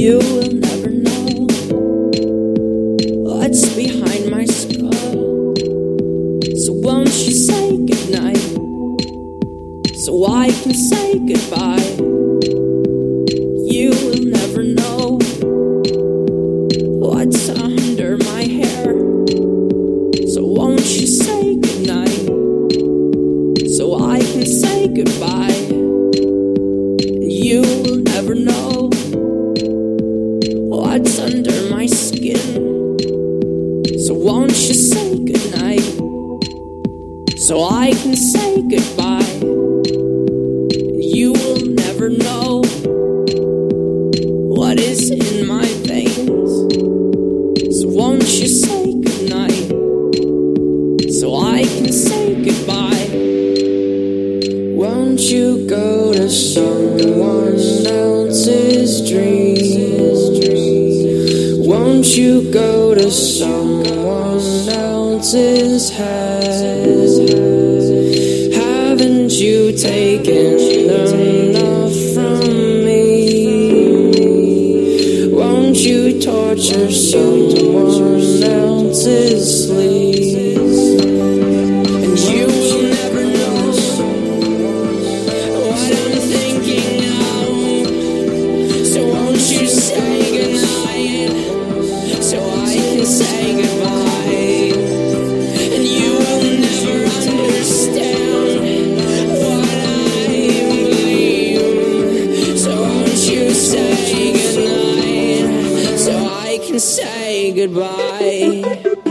You will never know what's behind my skull. So won't you say goodnight so I can say goodbye? You so I can say goodbye? You will never know what is in my veins. So won't you say goodnight so I can say goodbye? Won't you go to someone else's dreams? Won't you go to someone else's head? You torture someone else's sleep? Say goodbye?